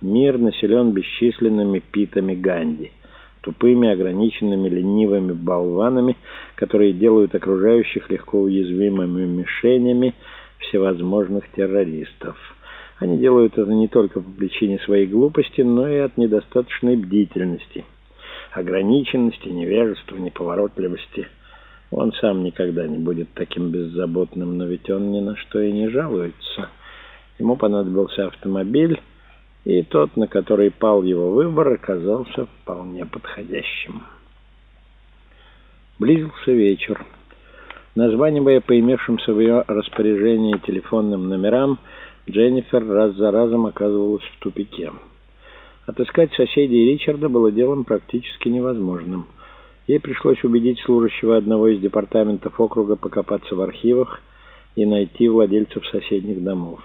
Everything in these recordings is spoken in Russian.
Мир населен бесчисленными питами Ганди, тупыми, ограниченными, ленивыми болванами, которые делают окружающих легко уязвимыми мишенями всевозможных террористов. Они делают это не только по причине своей глупости, но и от недостаточной бдительности, ограниченности, невежества, неповоротливости. Он сам никогда не будет таким беззаботным, но ведь он ни на что и не жалуется. Ему понадобился автомобиль, и тот, на который пал его выбор, оказался вполне подходящим. Близился вечер. Названивая по имевшимся в ее распоряжении телефонным номерам, Дженнифер раз за разом оказывалась в тупике. Отыскать соседей Ричарда было делом практически невозможным. Ей пришлось убедить служащего одного из департаментов округа покопаться в архивах и найти владельцев соседних домов.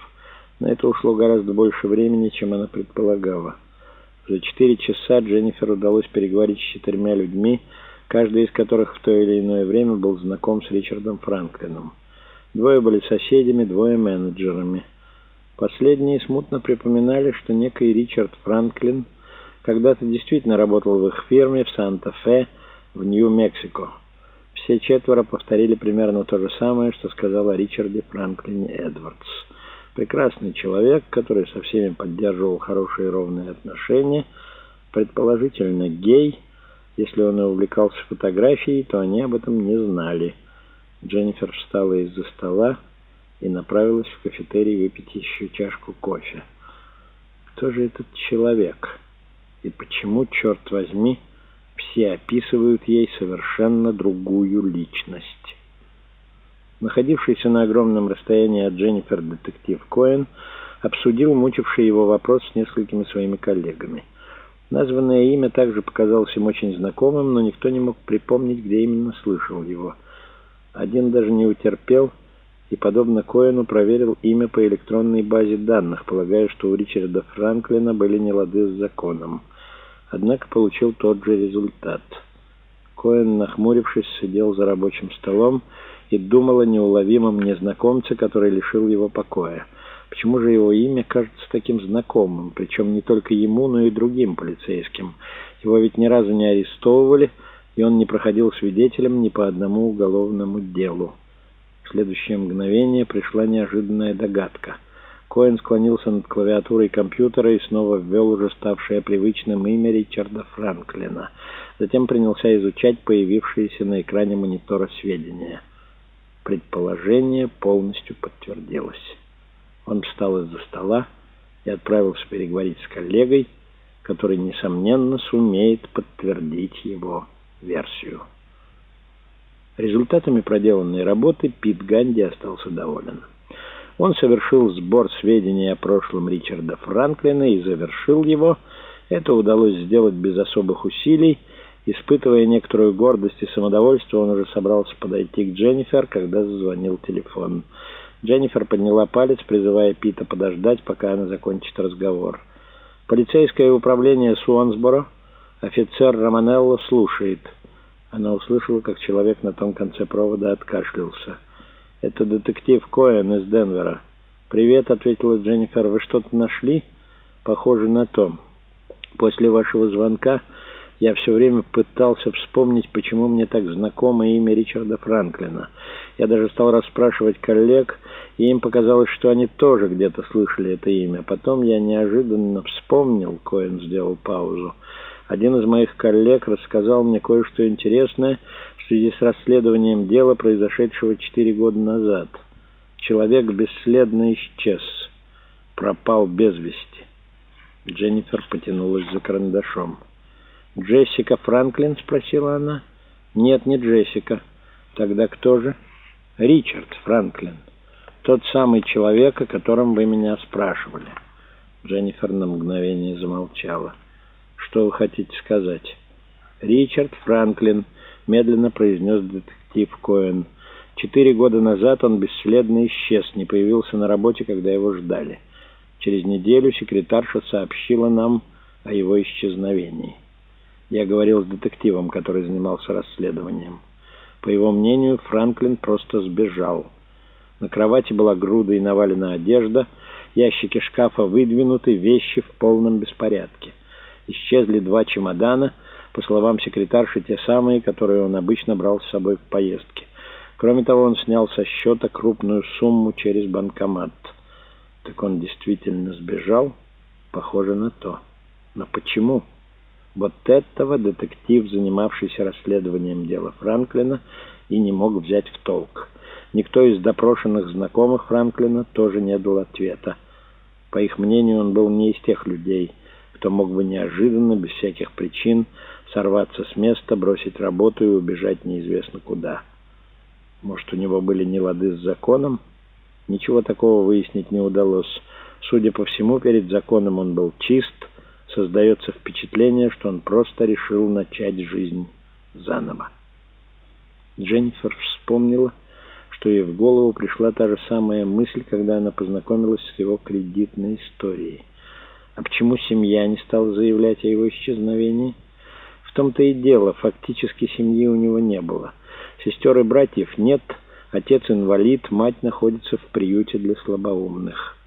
На это ушло гораздо больше времени, чем она предполагала. За четыре часа Дженнифер удалось переговорить с четырьмя людьми, каждый из которых в то или иное время был знаком с Ричардом Франклином. Двое были соседями, двое менеджерами. Последние смутно припоминали, что некий Ричард Франклин когда-то действительно работал в их фирме в Санта-Фе в Нью-Мексико. Все четверо повторили примерно то же самое, что сказал о Ричарде Франклине Эдвардс. Прекрасный человек, который со всеми поддерживал хорошие ровные отношения, предположительно гей. Если он и увлекался фотографией, то они об этом не знали. Дженнифер встала из-за стола и направилась в кафетерий выпить еще чашку кофе. Кто же этот человек? И почему, черт возьми, все описывают ей совершенно другую личность? Находившийся на огромном расстоянии от Дженнифер детектив Коэн обсудил мучивший его вопрос с несколькими своими коллегами. Названное имя также показалось им очень знакомым, но никто не мог припомнить, где именно слышал его. Один даже не утерпел и, подобно Коэну, проверил имя по электронной базе данных, полагая, что у Ричарда Франклина были нелады с законом. Однако получил тот же результат. Коэн, нахмурившись, сидел за рабочим столом, и думал о неуловимом незнакомце, который лишил его покоя. Почему же его имя кажется таким знакомым, причем не только ему, но и другим полицейским? Его ведь ни разу не арестовывали, и он не проходил свидетелем ни по одному уголовному делу. В следующее мгновение пришла неожиданная догадка. Коэн склонился над клавиатурой компьютера и снова ввел уже ставшее привычным имя Ричарда Франклина. Затем принялся изучать появившиеся на экране монитора сведения. Предположение полностью подтвердилось. Он встал из-за стола и отправился переговорить с коллегой, который, несомненно, сумеет подтвердить его версию. Результатами проделанной работы Пит Ганди остался доволен. Он совершил сбор сведений о прошлом Ричарда Франклина и завершил его. Это удалось сделать без особых усилий, Испытывая некоторую гордость и самодовольство, он уже собрался подойти к Дженнифер, когда зазвонил телефон. Дженнифер подняла палец, призывая Пита подождать, пока она закончит разговор. «Полицейское управление Суонсборо. Офицер Романелло слушает». Она услышала, как человек на том конце провода откашлялся. «Это детектив Коэн из Денвера». «Привет», — ответила Дженнифер. «Вы что-то нашли?» «Похоже на то. После вашего звонка...» Я все время пытался вспомнить, почему мне так знакомо имя Ричарда Франклина. Я даже стал расспрашивать коллег, и им показалось, что они тоже где-то слышали это имя. Потом я неожиданно вспомнил, Коэн сделал паузу. Один из моих коллег рассказал мне кое-что интересное в связи с расследованием дела, произошедшего четыре года назад. Человек бесследно исчез, пропал без вести. Дженнифер потянулась за карандашом. «Джессика Франклин?» — спросила она. «Нет, не Джессика. Тогда кто же?» «Ричард Франклин. Тот самый человек, о котором вы меня спрашивали». Дженнифер на мгновение замолчала. «Что вы хотите сказать?» «Ричард Франклин», — медленно произнес детектив Коэн. «Четыре года назад он бесследно исчез, не появился на работе, когда его ждали. Через неделю секретарша сообщила нам о его исчезновении». Я говорил с детективом, который занимался расследованием. По его мнению, Франклин просто сбежал. На кровати была груда и навалена одежда, Ящики шкафа выдвинуты, вещи в полном беспорядке. Исчезли два чемодана, по словам секретарши, те самые, которые он обычно брал с собой в поездке. Кроме того, он снял со счета крупную сумму через банкомат. Так он действительно сбежал? Похоже на то. Но почему? Вот этого детектив, занимавшийся расследованием дела Франклина, и не мог взять в толк. Никто из допрошенных знакомых Франклина тоже не дал ответа. По их мнению, он был не из тех людей, кто мог бы неожиданно, без всяких причин, сорваться с места, бросить работу и убежать неизвестно куда. Может, у него были нелады с законом? Ничего такого выяснить не удалось. Судя по всему, перед законом он был чист, создается впечатление, что он просто решил начать жизнь заново. Дженнифер вспомнила, что ей в голову пришла та же самая мысль, когда она познакомилась с его кредитной историей. А почему семья не стала заявлять о его исчезновении? В том-то и дело, фактически семьи у него не было. Сестер и братьев нет, отец инвалид, мать находится в приюте для слабоумных.